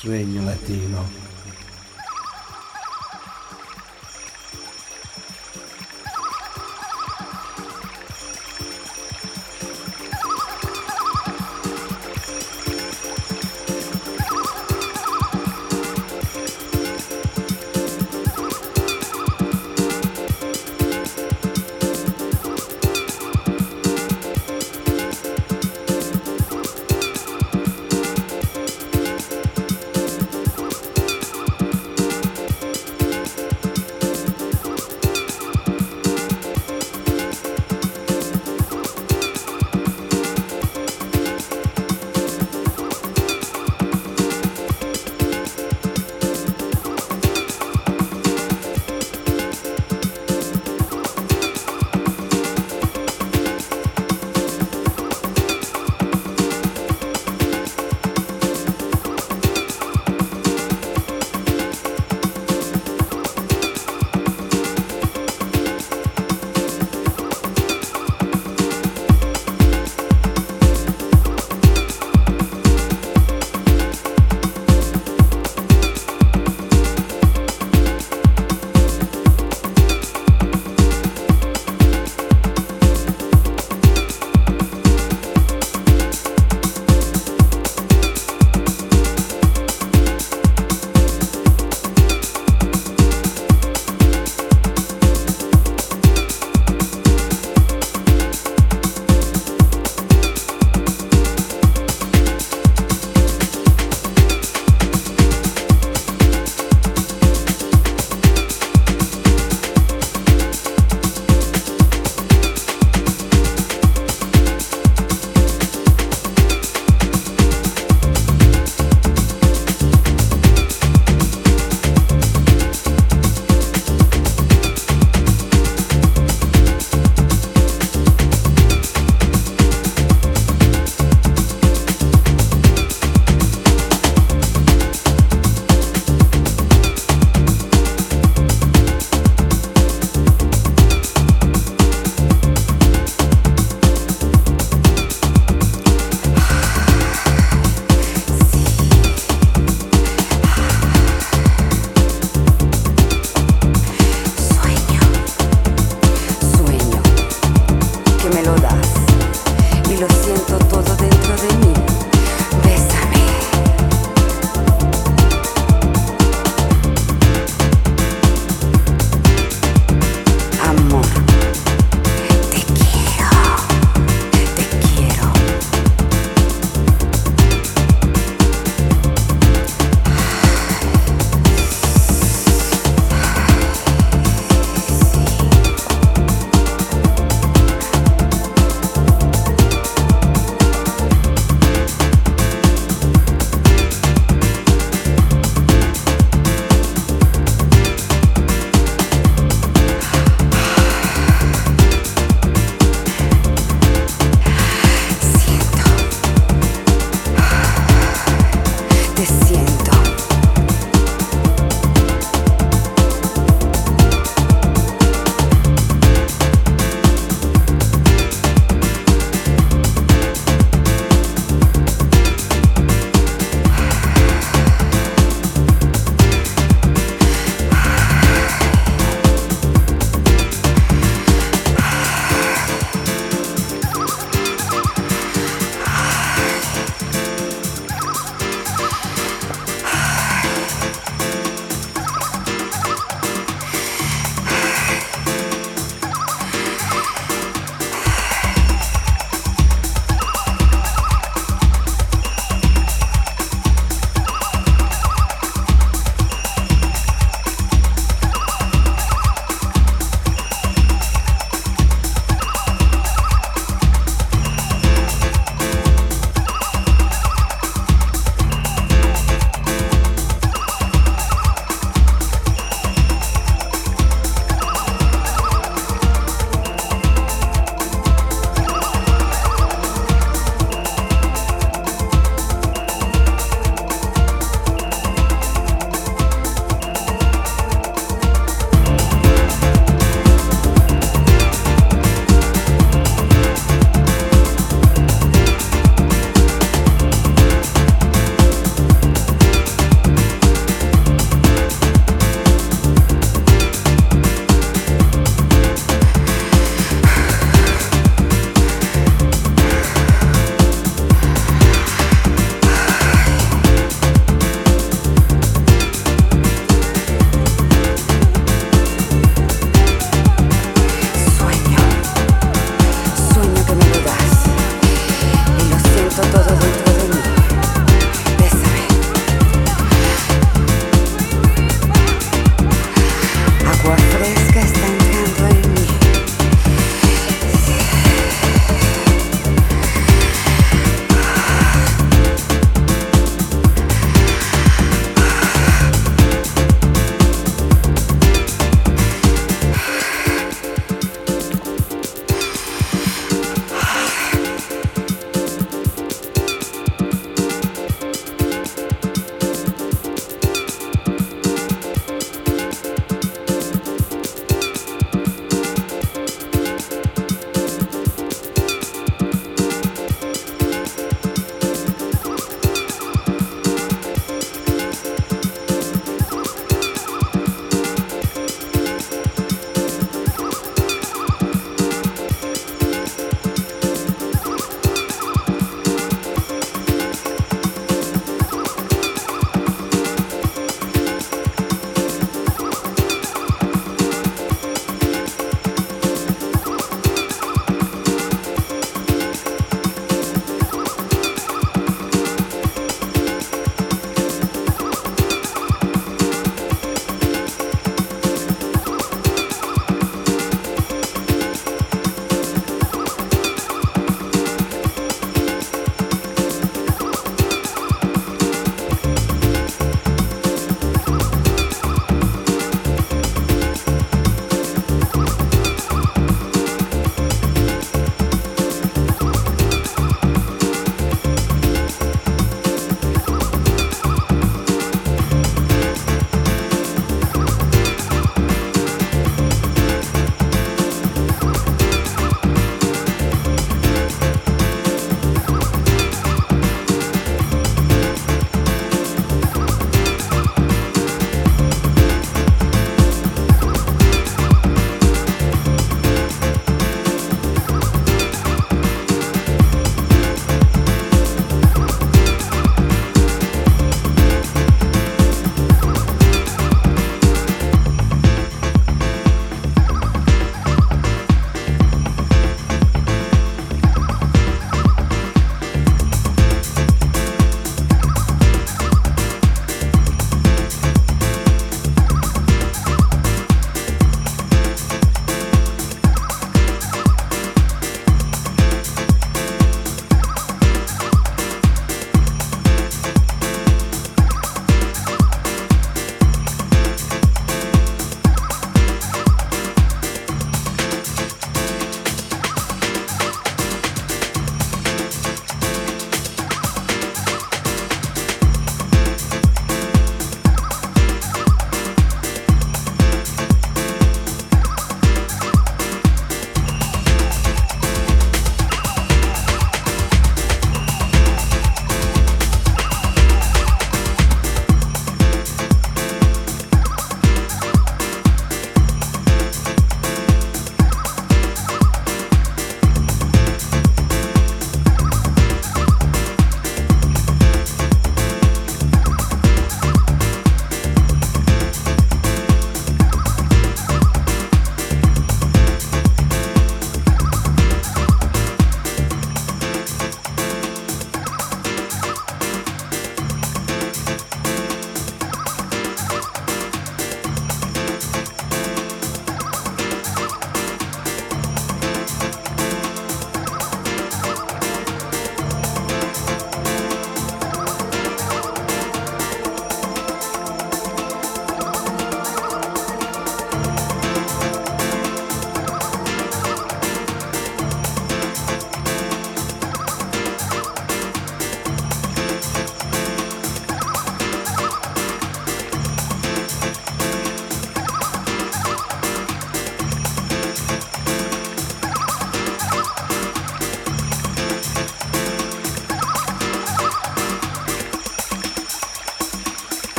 Sueño latino.